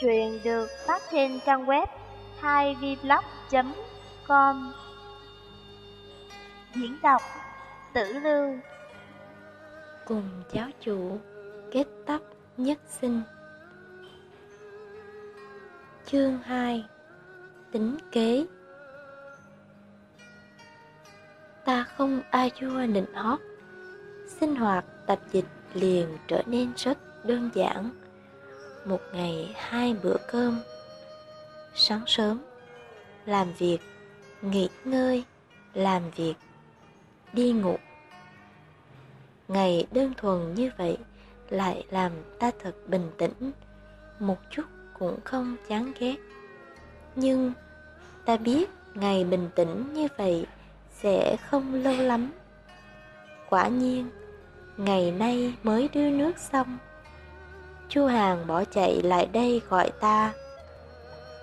Truyện được phát trên trang web 2vblog.com Diễn đọc Tử Lưu Cùng giáo chủ kết tóc nhất sinh. Chương 2 Tính kế. Ta không a chua nịnh hót, Sinh hoạt tập dịch liền trở nên rất đơn giản một ngày hai bữa cơm. Sáng sớm, làm việc, nghỉ ngơi, làm việc, đi ngủ. Ngày đơn thuần như vậy lại làm ta thật bình tĩnh, một chút cũng không chán ghét. Nhưng ta biết ngày bình tĩnh như vậy sẽ không lâu lắm. Quả nhiên, ngày nay mới đưa nước xong Chu Hàng bỏ chạy lại đây gọi ta.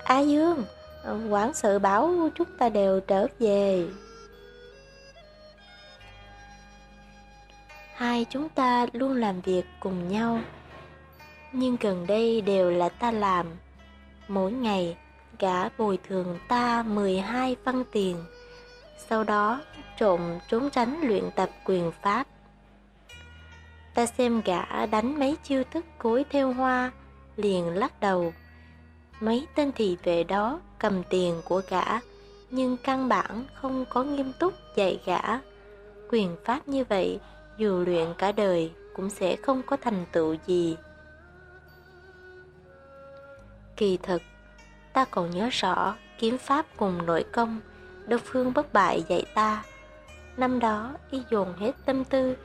Á Dương, quản sự bảo chúng ta đều trở về. Hai chúng ta luôn làm việc cùng nhau Nhưng gần đây đều là ta làm. Mỗi ngày gã bồi thường ta 12 văn tiền Sau đó trộm trốn tránh luyện tập quyền pháp. Ta xem gã đánh mấy chiêu thức cối theo hoa, liền lắc đầu. Mấy tên thị vệ đó cầm tiền của gã, nhưng căn bản không có nghiêm túc dạy gã. Quyền pháp như vậy, dù luyện cả đời cũng sẽ không có thành tựu gì. Kỳ thực, ta còn nhớ rõ kiếm pháp cùng nội công, Đông Phương bất bại dạy ta. Năm đó, y dồn hết tâm tư,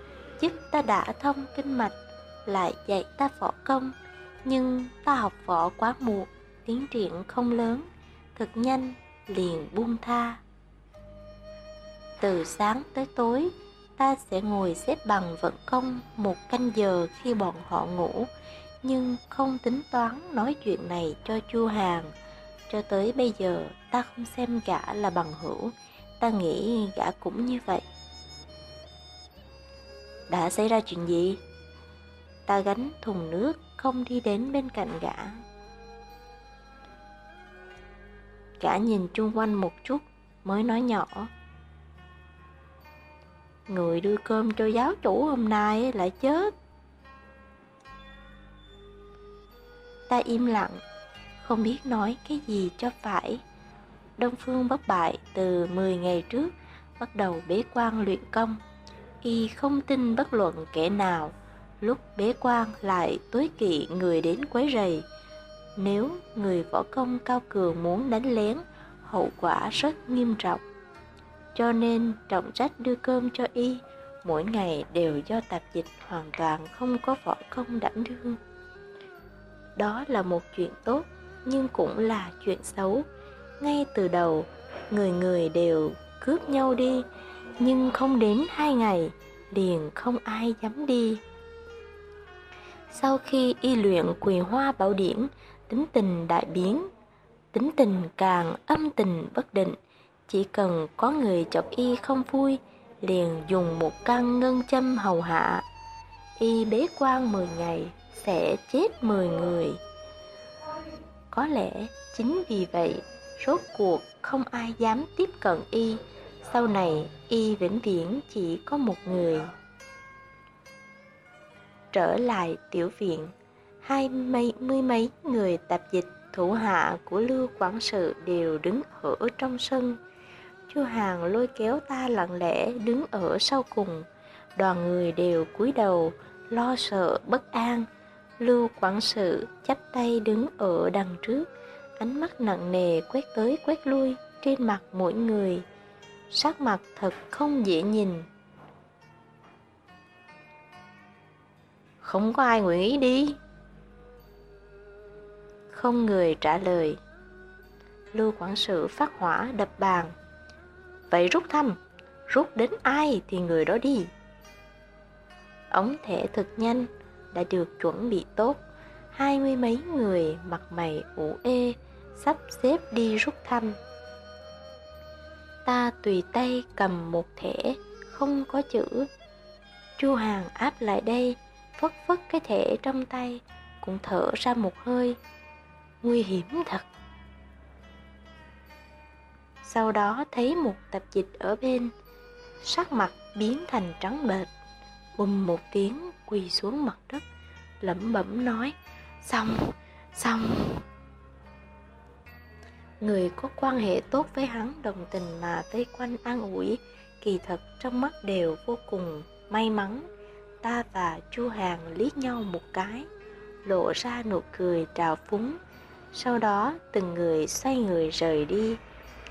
giúp ta đã thông kinh mạch, lại dạy ta võ công, nhưng ta học võ quá muộn, tiến triển không lớn, thực nhanh, liền buông tha. Từ sáng tới tối, ta sẽ ngồi xếp bằng vận công một canh giờ khi bọn họ ngủ, nhưng không tính toán nói chuyện này cho Chu Hàng. Cho tới bây giờ, ta không xem gã là bằng hữu, ta nghĩ gã cũng như vậy. Đã xảy ra chuyện gì? Ta gánh thùng nước không đi đến bên cạnh gã. Gã nhìn chung quanh một chút mới nói nhỏ. Người đưa cơm cho giáo chủ hôm nay lại chết. Ta im lặng, không biết nói cái gì cho phải. Đông Phương bất bại từ 10 ngày trước bắt đầu bế quan luyện công y không tin bất luận kẻ nào, lúc bế quan lại tối kỵ người đến quấy rầy. Nếu người võ công cao cường muốn đánh lén, hậu quả rất nghiêm trọng. Cho nên trọng trách đưa cơm cho y, mỗi ngày đều do tạp dịch hoàn toàn không có võ công đảm đương. Đó là một chuyện tốt, nhưng cũng là chuyện xấu. Ngay từ đầu, người người đều cướp nhau đi, nhưng không đến hai ngày, liền không ai dám đi. Sau khi y luyện quỳ hoa bảo điển, tính tình đại biến, tính tình càng âm tình bất định, chỉ cần có người chọc y không vui, liền dùng một căn ngân châm hầu hạ. Y bế quan 10 ngày, sẽ chết 10 người. Có lẽ chính vì vậy, rốt cuộc không ai dám tiếp cận y, sau này, y vĩnh viễn chỉ có một người. Trở lại tiểu viện, hai mấy mươi mấy người tạp dịch thủ hạ của Lưu Quản sự đều đứng ở trong sân. Chu Hàng lôi kéo ta lặng lẽ đứng ở sau cùng. Đoàn người đều cúi đầu, lo sợ bất an. Lưu Quản sự chắp tay đứng ở đằng trước, ánh mắt nặng nề quét tới quét lui trên mặt mỗi người sắc mặt thật không dễ nhìn. Không có ai nguyện ý đi. Không người trả lời. Lưu quản sự phát hỏa đập bàn. Vậy rút thăm, rút đến ai thì người đó đi. Ống thẻ thật nhanh đã được chuẩn bị tốt. Hai mươi mấy người mặt mày ủ ê sắp xếp đi rút thăm ta tùy tay cầm một thẻ không có chữ chu hàng áp lại đây phất phất cái thẻ trong tay cũng thở ra một hơi nguy hiểm thật. Sau đó thấy một tập dịch ở bên, sắc mặt biến thành trắng bệch, bùm một tiếng quỳ xuống mặt đất, lẩm bẩm nói, xong, xong. Người có quan hệ tốt với hắn đồng tình mà vây quanh an ủi, kỳ thật trong mắt đều vô cùng may mắn. Ta và Chu Hàng liếc nhau một cái, lộ ra nụ cười trào phúng. Sau đó từng người xoay người rời đi,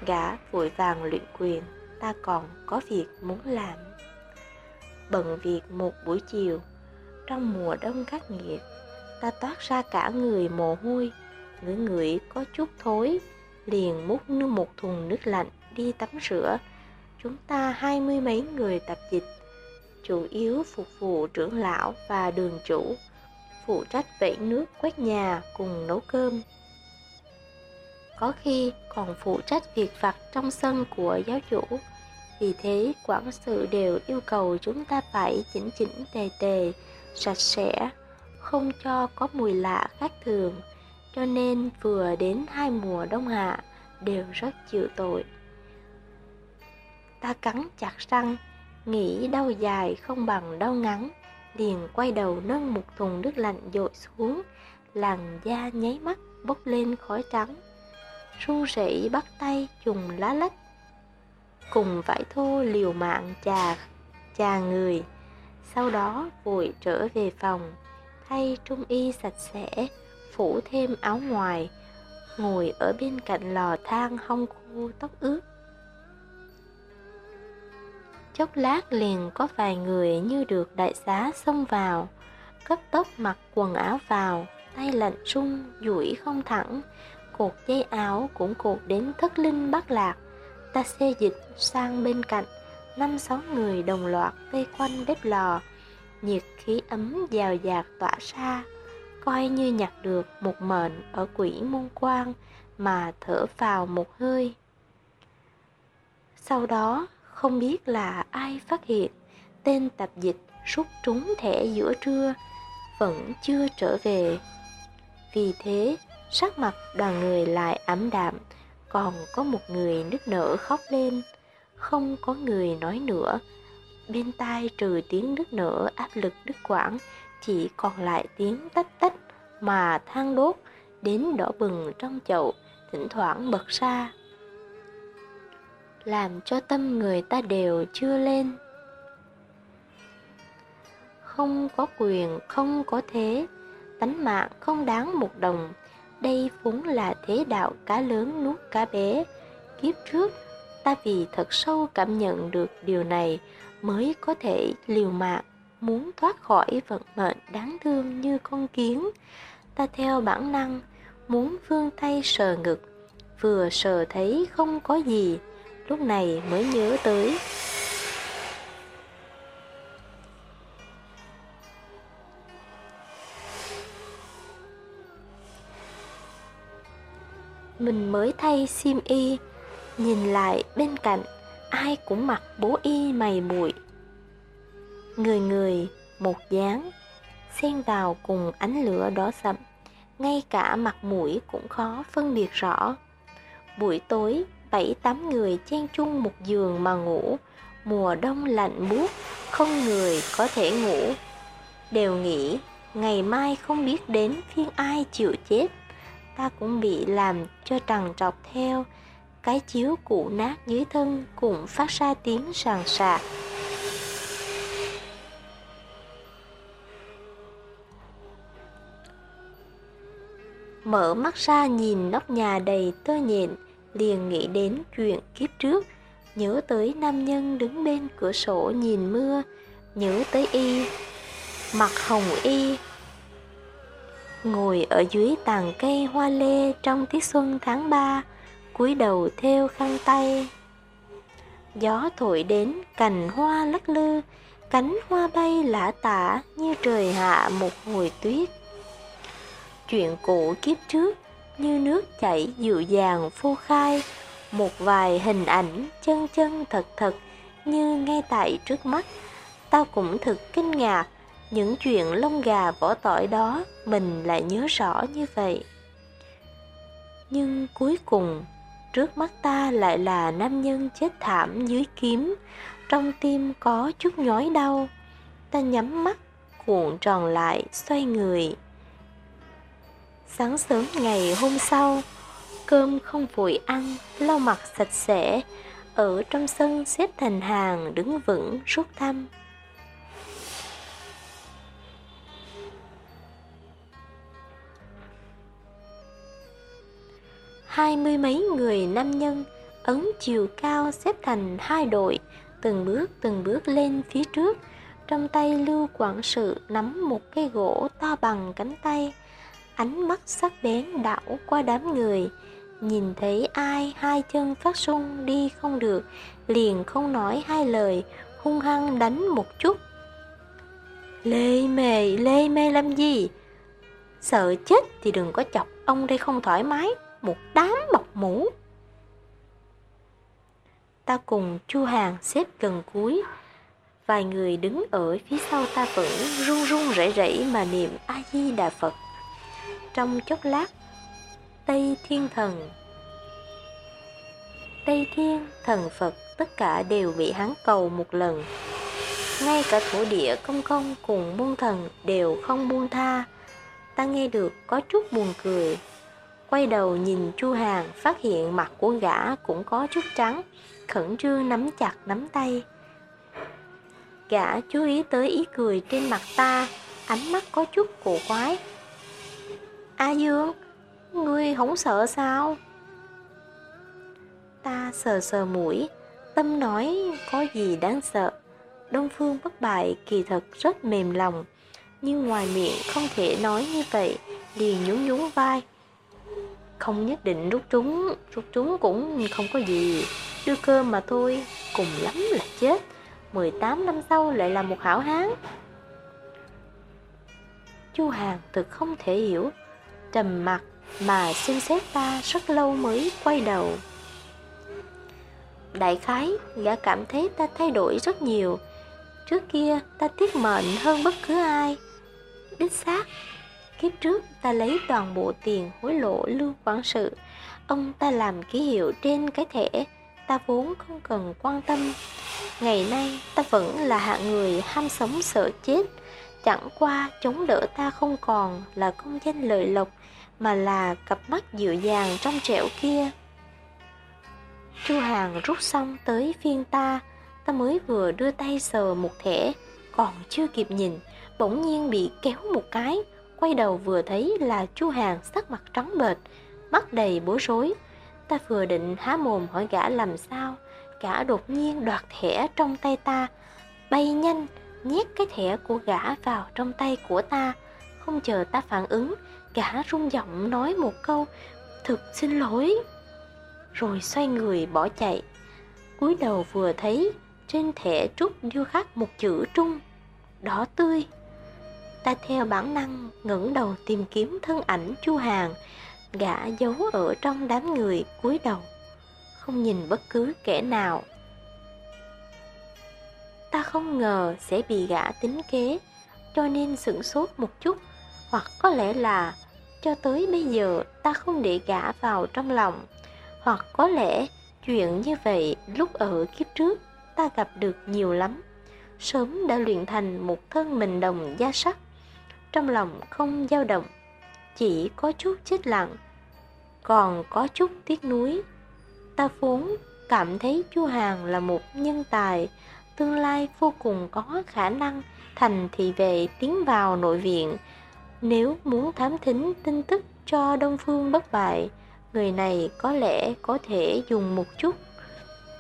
gã vội vàng luyện quyền, ta còn có việc muốn làm. Bận việc một buổi chiều, trong mùa đông khắc nghiệt, ta toát ra cả người mồ hôi, ngửi ngửi có chút thối, liền múc như một thùng nước lạnh đi tắm rửa. Chúng ta hai mươi mấy người tập dịch, chủ yếu phục vụ trưởng lão và đường chủ, phụ trách vẩy nước quét nhà cùng nấu cơm. Có khi còn phụ trách việc vặt trong sân của giáo chủ. Vì thế, quản sự đều yêu cầu chúng ta phải chỉnh chỉnh tề tề, sạch sẽ, không cho có mùi lạ khác thường. Cho nên vừa đến hai mùa đông hạ đều rất chịu tội. Ta cắn chặt răng, nghĩ đau dài không bằng đau ngắn, liền quay đầu nâng một thùng nước lạnh dội xuống, làn da nháy mắt bốc lên khói trắng. Su rỉ bắt tay trùng lá lách, cùng vải thô liều mạng chà chà người. Sau đó vội trở về phòng, thay trung y sạch sẽ, phủ thêm áo ngoài, ngồi ở bên cạnh lò than hong khô tóc ướt. Chốc lát liền có vài người như được đại xá xông vào, cấp tốc mặc quần áo vào, tay lạnh rung, duỗi không thẳng, cột dây áo cũng cột đến thất linh bắt lạc. Ta xê dịch sang bên cạnh, năm sáu người đồng loạt vây quanh bếp lò, nhiệt khí ấm dào dạt tỏa ra, coi như nhặt được một mệnh ở quỷ môn quan mà thở vào một hơi. Sau đó, không biết là ai phát hiện tên tập dịch rút trúng thẻ giữa trưa vẫn chưa trở về. Vì thế, sắc mặt đoàn người lại ảm đạm, còn có một người nức nở khóc lên, không có người nói nữa. Bên tai trừ tiếng nức nở áp lực đứt quãng, chỉ còn lại tiếng tách tách mà than đốt đến đỏ bừng trong chậu, thỉnh thoảng bật ra. Làm cho tâm người ta đều chưa lên. Không có quyền, không có thế, tánh mạng không đáng một đồng. Đây vốn là thế đạo cá lớn nuốt cá bé. Kiếp trước, ta vì thật sâu cảm nhận được điều này mới có thể liều mạng muốn thoát khỏi vận mệnh đáng thương như con kiến. Ta theo bản năng, muốn vươn tay sờ ngực, vừa sờ thấy không có gì, lúc này mới nhớ tới. Mình mới thay sim y, nhìn lại bên cạnh, ai cũng mặc bố y mày bụi người người một dáng, xen vào cùng ánh lửa đỏ sậm, ngay cả mặt mũi cũng khó phân biệt rõ. Buổi tối, bảy tám người chen chung một giường mà ngủ, mùa đông lạnh buốt, không người có thể ngủ. Đều nghĩ, ngày mai không biết đến phiên ai chịu chết, ta cũng bị làm cho trằn trọc theo, cái chiếu cũ nát dưới thân cũng phát ra tiếng sàn sạc. Mở mắt ra nhìn nóc nhà đầy tơ nhện, liền nghĩ đến chuyện kiếp trước, nhớ tới nam nhân đứng bên cửa sổ nhìn mưa, nhớ tới y, mặt hồng y, ngồi ở dưới tàn cây hoa lê trong tiết xuân tháng 3, cúi đầu theo khăn tay. Gió thổi đến cành hoa lắc lư, cánh hoa bay lả tả như trời hạ một hồi tuyết. Chuyện cũ kiếp trước như nước chảy dịu dàng phô khai, một vài hình ảnh chân chân thật thật như ngay tại trước mắt. Tao cũng thực kinh ngạc, những chuyện lông gà vỏ tỏi đó mình lại nhớ rõ như vậy. Nhưng cuối cùng, trước mắt ta lại là nam nhân chết thảm dưới kiếm, trong tim có chút nhói đau. Ta nhắm mắt, cuộn tròn lại, xoay người. Sáng sớm ngày hôm sau, cơm không vội ăn, lau mặt sạch sẽ, ở trong sân xếp thành hàng đứng vững rút thăm. Hai mươi mấy người nam nhân ấn chiều cao xếp thành hai đội, từng bước từng bước lên phía trước. Trong tay Lưu Quản sự nắm một cây gỗ to bằng cánh tay, ánh mắt sắc bén đảo qua đám người, nhìn thấy ai hai chân phát sung đi không được, liền không nói hai lời, hung hăng đánh một chút. Lê mề, lê mê làm gì? Sợ chết thì đừng có chọc ông đây không thoải mái, một đám bọc mũ. Ta cùng Chu Hàng xếp gần cuối, vài người đứng ở phía sau ta vẫn run run rẩy rẩy mà niệm A Di Đà Phật. Trong chốc lát, Tây Thiên Thần Tây Thiên, Thần Phật tất cả đều bị hắn cầu một lần. Ngay cả thổ địa công công cùng muôn thần đều không buông tha. Ta nghe được có chút buồn cười. Quay đầu nhìn Chu Hàng phát hiện mặt của gã cũng có chút trắng, khẩn trương nắm chặt nắm tay. Gã chú ý tới ý cười trên mặt ta, ánh mắt có chút cổ quái. A Dương, ngươi không sợ sao? Ta sờ sờ mũi, tâm nói có gì đáng sợ. Đông Phương bất bại kỳ thật rất mềm lòng, nhưng ngoài miệng không thể nói như vậy, liền nhún nhún vai. Không nhất định rút trúng, rút trúng cũng không có gì, đưa cơm mà thôi, cùng lắm là chết. 18 năm sau lại là một hảo hán. Chu Hàng thực không thể hiểu, trầm mặt mà xem xét ta rất lâu mới quay đầu. Đại khái, gã cảm thấy ta thay đổi rất nhiều. Trước kia ta tiết mệnh hơn bất cứ ai. Đích xác, kiếp trước ta lấy toàn bộ tiền hối lộ lưu quản sự. Ông ta làm ký hiệu trên cái thẻ, ta vốn không cần quan tâm. Ngày nay ta vẫn là hạng người ham sống sợ chết. Chẳng qua chống đỡ ta không còn là công danh lợi lộc, mà là cặp mắt dịu dàng trong trẻo kia. Chu Hàng rút xong tới phiên ta, ta mới vừa đưa tay sờ một thẻ, còn chưa kịp nhìn, bỗng nhiên bị kéo một cái, quay đầu vừa thấy là Chu Hàng sắc mặt trắng bệch, mắt đầy bối rối. Ta vừa định há mồm hỏi gã làm sao, gã đột nhiên đoạt thẻ trong tay ta, bay nhanh, nhét cái thẻ của gã vào trong tay của ta. Không chờ ta phản ứng, gã rung giọng nói một câu, thực xin lỗi rồi xoay người bỏ chạy. cúi đầu vừa thấy trên thẻ trúc điêu khắc một chữ trung, đỏ tươi. Ta theo bản năng ngẩng đầu tìm kiếm thân ảnh Chu Hàng, gã giấu ở trong đám người cúi đầu, không nhìn bất cứ kẻ nào. Ta không ngờ sẽ bị gã tính kế, cho nên sửng sốt một chút, hoặc có lẽ là cho tới bây giờ ta không để gã vào trong lòng. Hoặc có lẽ chuyện như vậy lúc ở kiếp trước ta gặp được nhiều lắm. Sớm đã luyện thành một thân mình đồng da sắt Trong lòng không dao động Chỉ có chút chết lặng Còn có chút tiếc nuối. Ta vốn cảm thấy chu Hàng là một nhân tài Tương lai vô cùng có khả năng, thành thị vệ tiến vào nội viện. Nếu muốn thám thính tin tức cho Đông Phương bất bại, người này có lẽ có thể dùng một chút.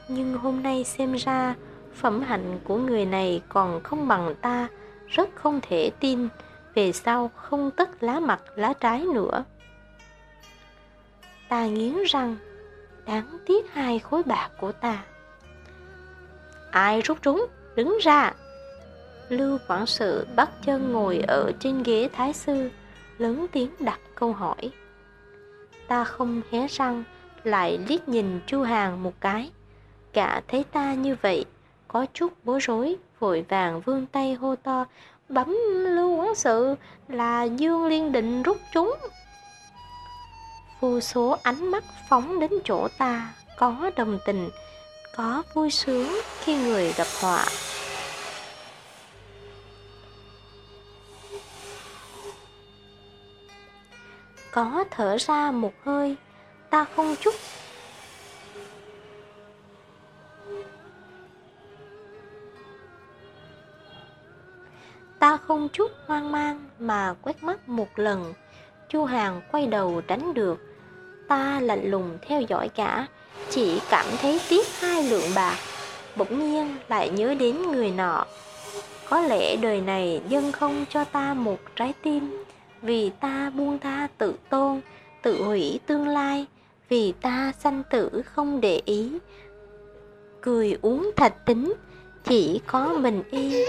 Nhưng hôm nay xem ra, phẩm hạnh của người này còn không bằng ta, rất không thể tin. Về sau không tất lá mặt lá trái nữa. Ta nghiến răng, đáng tiếc hai khối bạc của ta ai rút trúng đứng ra lưu quản sự bắt chân ngồi ở trên ghế thái sư lớn tiếng đặt câu hỏi ta không hé răng, lại liếc nhìn Chu Hàng một cái. Cả thấy ta như vậy, có chút bối rối, vội vàng vươn tay hô to, bấm lưu quán sự là Dương Liên định rút chúng. vô số ánh mắt phóng đến chỗ ta có đồng tình có vui sướng khi người gặp họa. Có thở ra một hơi, ta không chút. Ta không chút hoang mang mà quét mắt một lần. Chu hàng quay đầu tránh được. Ta lạnh lùng theo dõi cả chỉ cảm thấy tiếc hai lượng bạc, bỗng nhiên lại nhớ đến người nọ. Có lẽ đời này dân không cho ta một trái tim, vì ta buông tha tự tôn, tự hủy tương lai, vì ta sanh tử không để ý. Cười uống thạch tính, chỉ có mình y